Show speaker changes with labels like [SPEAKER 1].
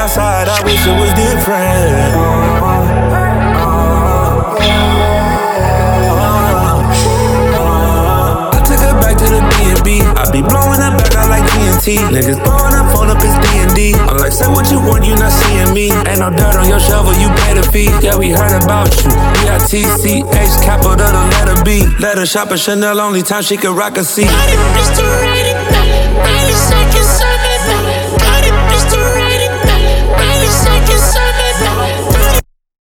[SPEAKER 1] outside, I wish it was different. I took her back to the B&B. I be blowing up back out like TNT. Niggas blowing up, phone up it's D&D. I'm like, say what you want, you not seeing me. Ain't no dirt on your shovel, you pay the fee. Yeah, we heard about you. B-I-T-C-H, capital the letter B. Let her shop at Chanel, only time she can rock a C.
[SPEAKER 2] 90